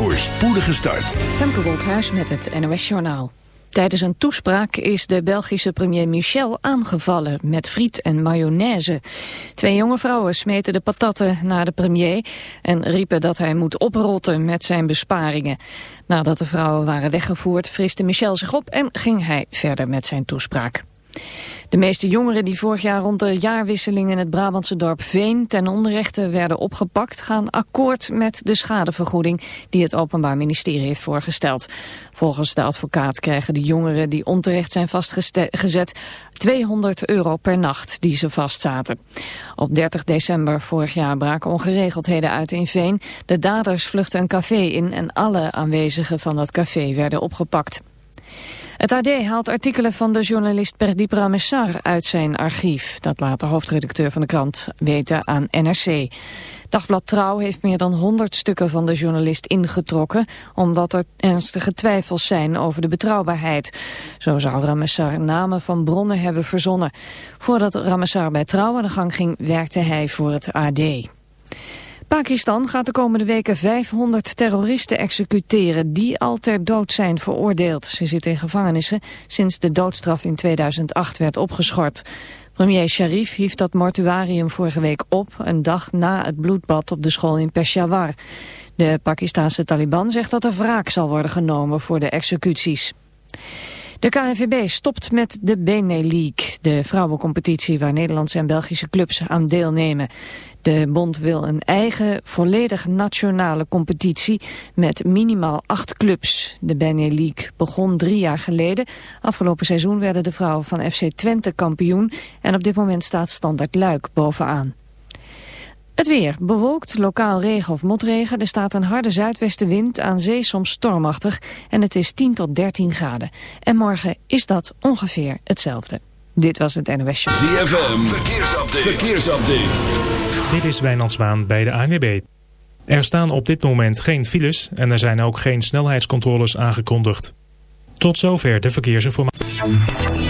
voor spoedige start. Femke Woldhuis met het NOS Journaal. Tijdens een toespraak is de Belgische premier Michel aangevallen met friet en mayonaise. Twee jonge vrouwen smeten de patatten naar de premier en riepen dat hij moet oprotten met zijn besparingen. Nadat de vrouwen waren weggevoerd friste Michel zich op en ging hij verder met zijn toespraak. De meeste jongeren die vorig jaar rond de jaarwisseling in het Brabantse dorp Veen ten onrechte werden opgepakt, gaan akkoord met de schadevergoeding die het Openbaar Ministerie heeft voorgesteld. Volgens de advocaat krijgen de jongeren die onterecht zijn vastgezet 200 euro per nacht die ze vastzaten. Op 30 december vorig jaar braken ongeregeldheden uit in Veen. De daders vluchtten een café in en alle aanwezigen van dat café werden opgepakt. Het AD haalt artikelen van de journalist Perdip Ramessar uit zijn archief. Dat laat de hoofdredacteur van de krant weten aan NRC. Dagblad Trouw heeft meer dan 100 stukken van de journalist ingetrokken... omdat er ernstige twijfels zijn over de betrouwbaarheid. Zo zou Ramessar namen van bronnen hebben verzonnen. Voordat Ramessar bij Trouw aan de gang ging, werkte hij voor het AD. Pakistan gaat de komende weken 500 terroristen executeren die al ter dood zijn veroordeeld. Ze zitten in gevangenissen sinds de doodstraf in 2008 werd opgeschort. Premier Sharif hief dat mortuarium vorige week op, een dag na het bloedbad op de school in Peshawar. De Pakistanse Taliban zegt dat er wraak zal worden genomen voor de executies. De KNVB stopt met de Bene League, de vrouwencompetitie waar Nederlandse en Belgische clubs aan deelnemen. De bond wil een eigen, volledig nationale competitie met minimaal acht clubs. De Bene League begon drie jaar geleden. Afgelopen seizoen werden de vrouwen van FC Twente kampioen en op dit moment staat Standard Luik bovenaan. Het weer. Bewolkt, lokaal regen of motregen. Er staat een harde zuidwestenwind, aan zee soms stormachtig. En het is 10 tot 13 graden. En morgen is dat ongeveer hetzelfde. Dit was het NOS Show. ZFM, verkeersupdate. verkeersupdate. Dit is Wijnand Zwaan bij de ANWB. Er staan op dit moment geen files en er zijn ook geen snelheidscontroles aangekondigd. Tot zover de verkeersinformatie.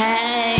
Hey.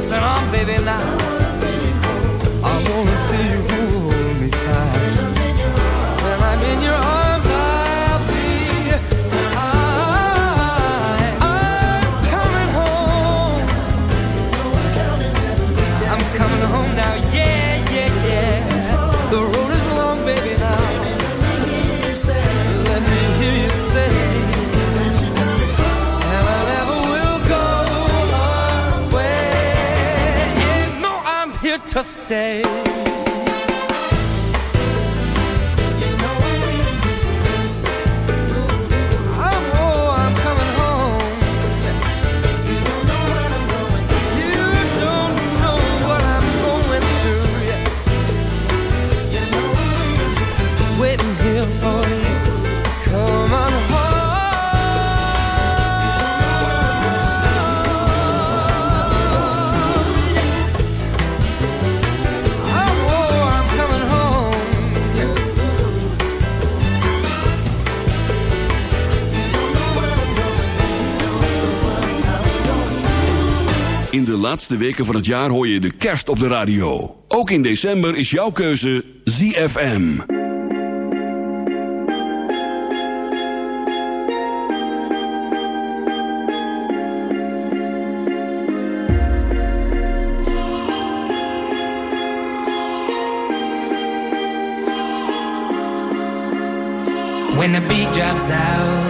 pressing on, baby, now. Stay. de laatste weken van het jaar hoor je de kerst op de radio. Ook in december is jouw keuze ZFM. When the beat drops out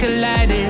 collided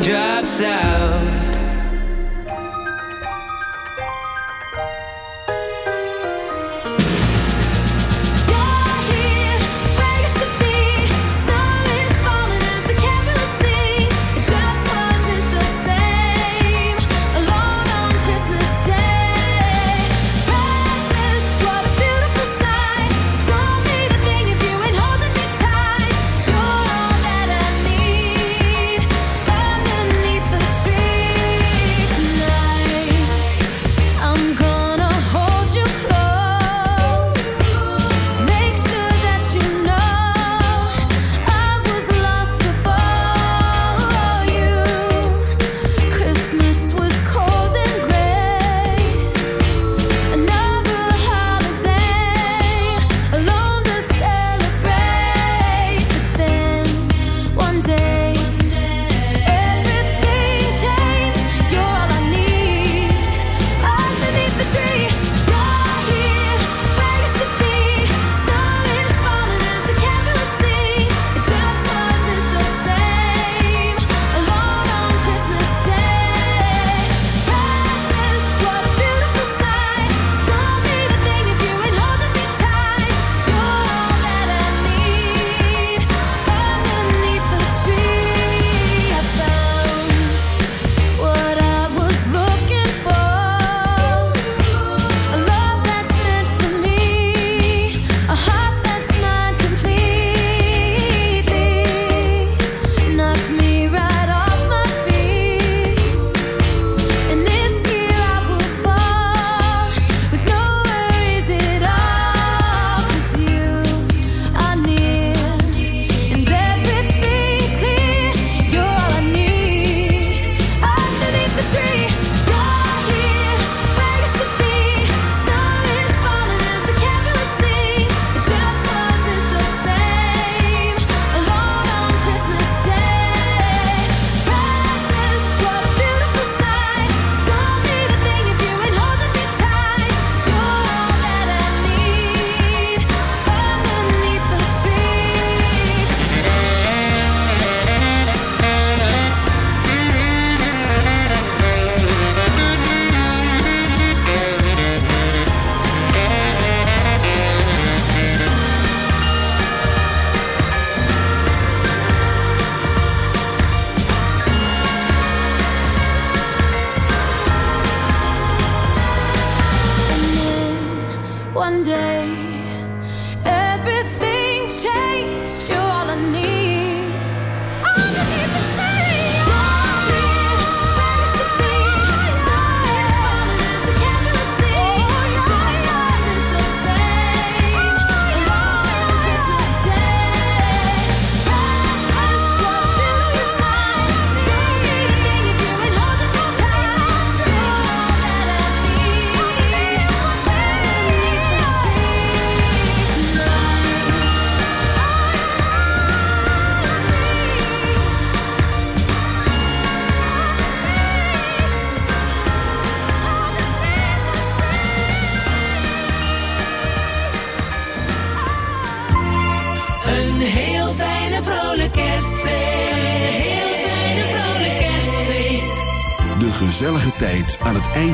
drive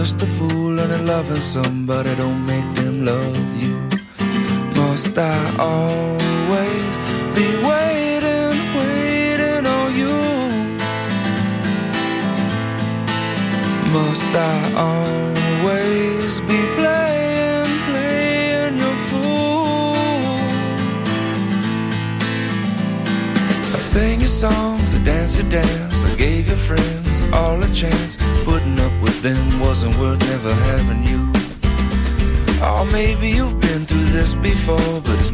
just a fool and loving somebody don't make them love.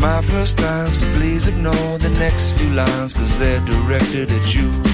my first time, so please ignore the next few lines, cause they're directed at you.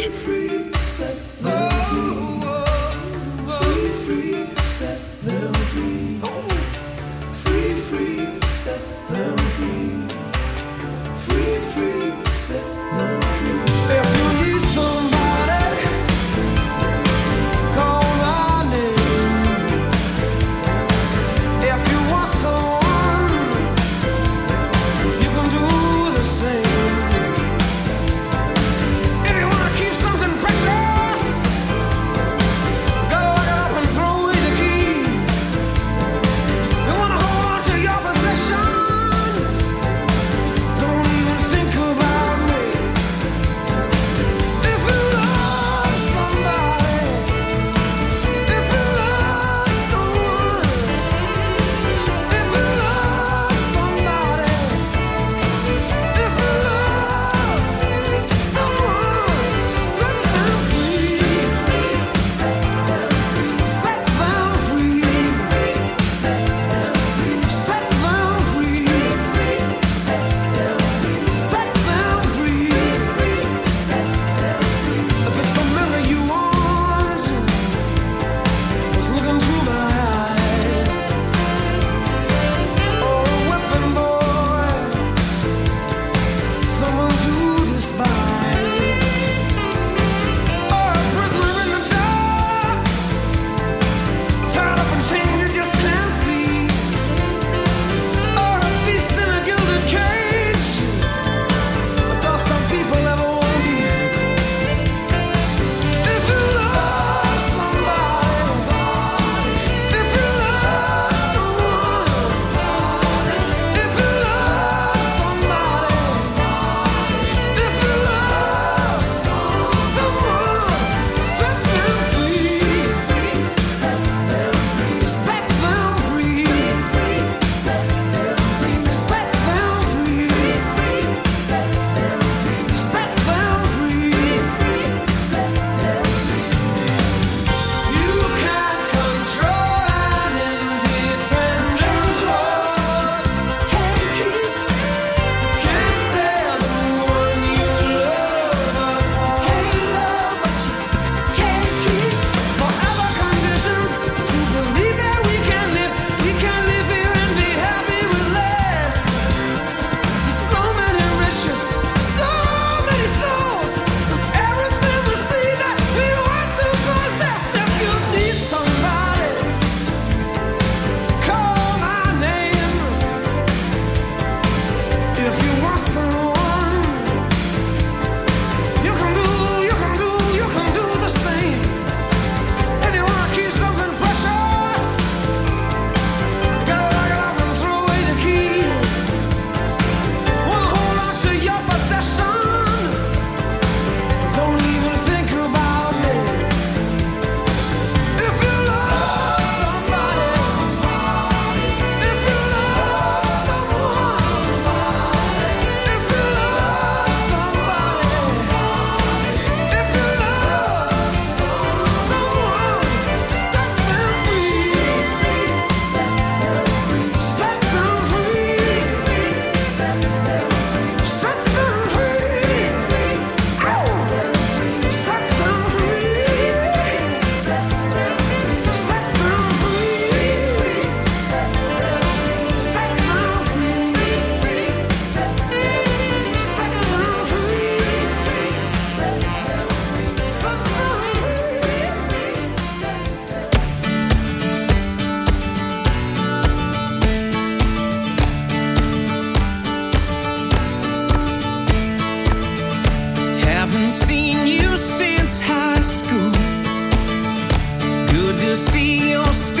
to see your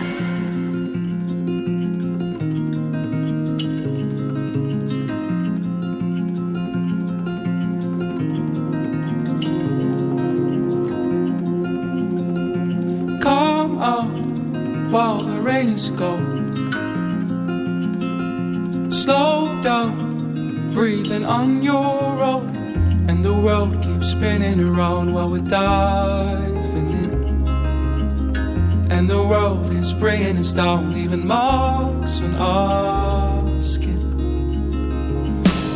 Spinning around while we're diving in. And the world is bringing us down, leaving marks on our skin.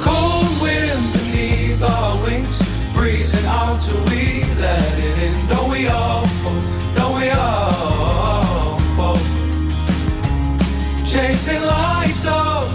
Cold wind beneath our wings, breezing out till we let it in. Don't we all fall? Don't we all fall? Chasing lights of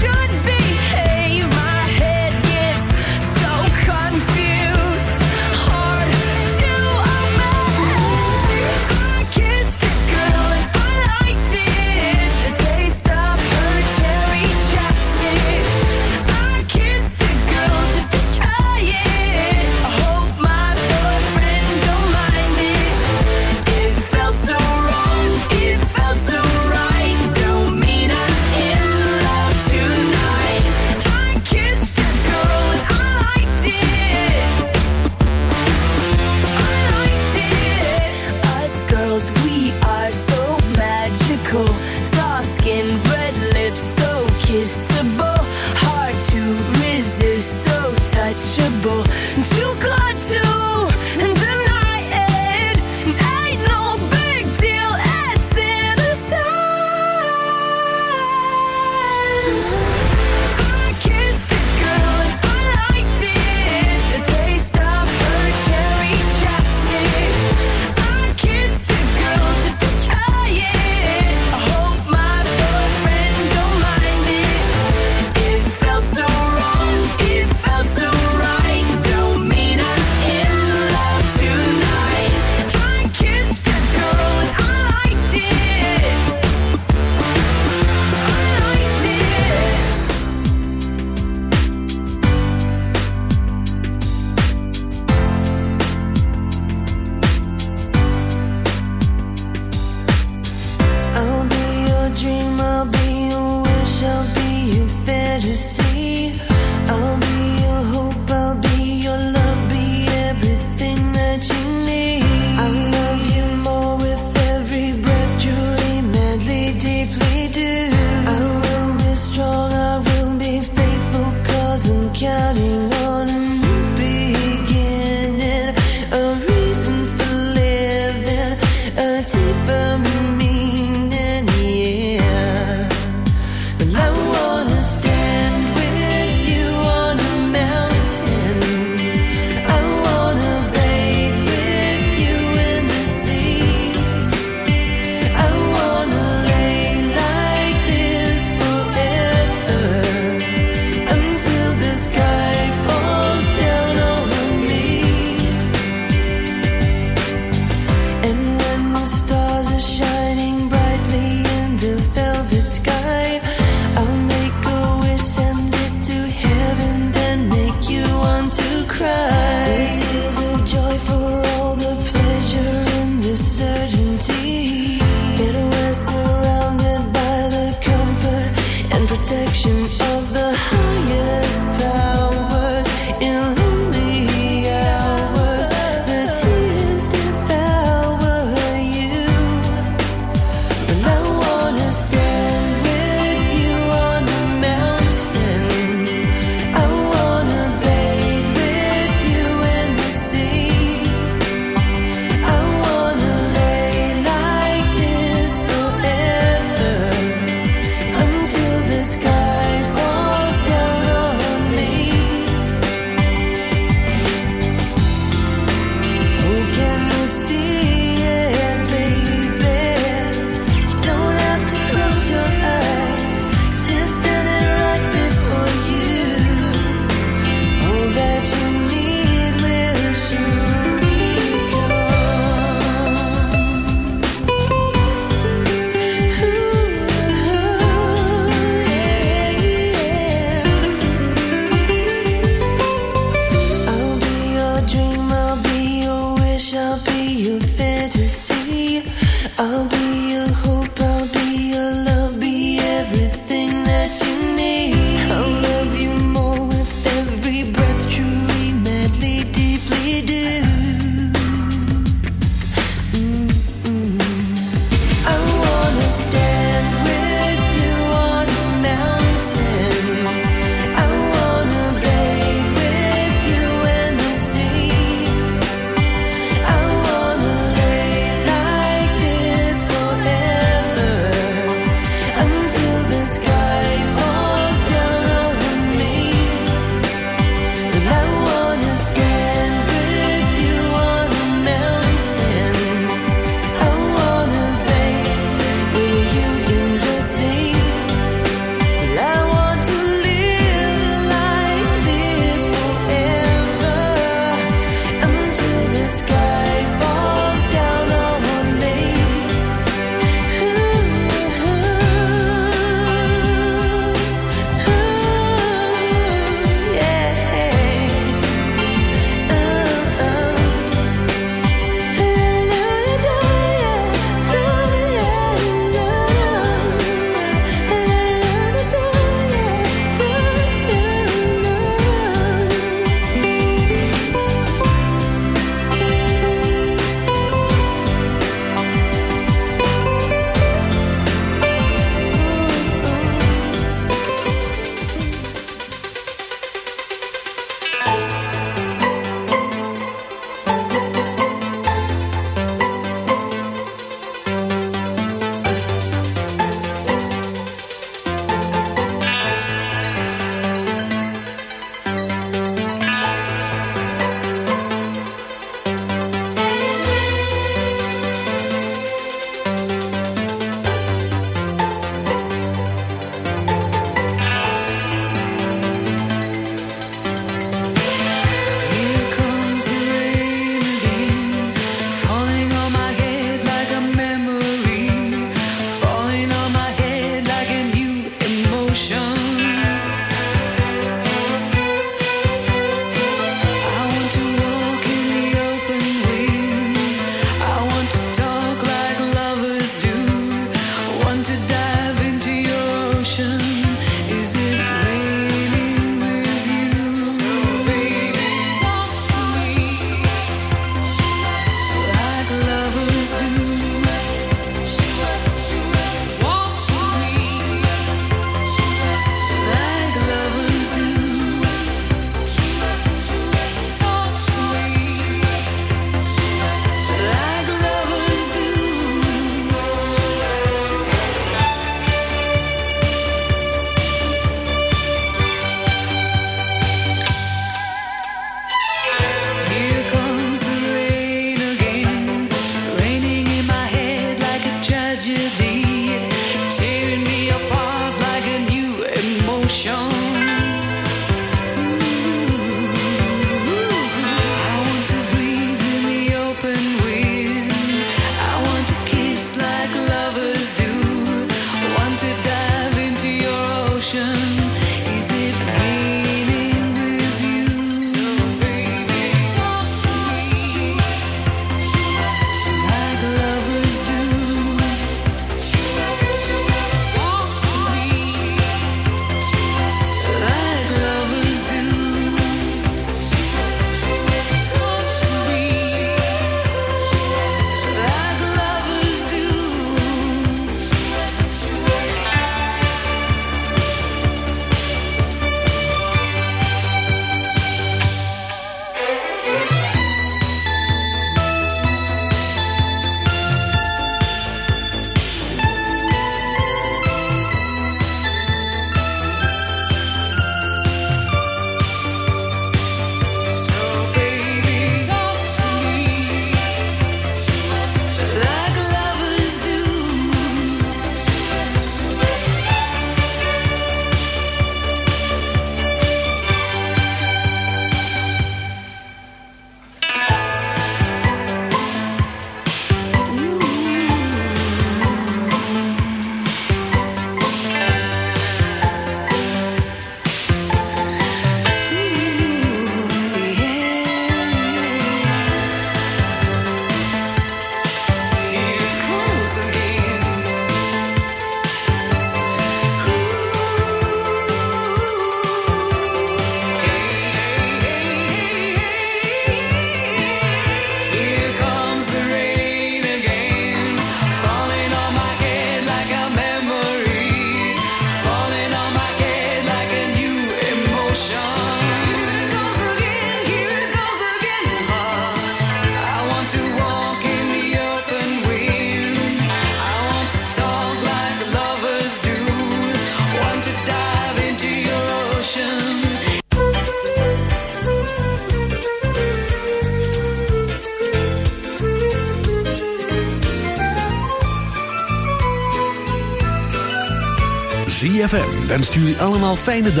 Wenst jullie allemaal fijne dag.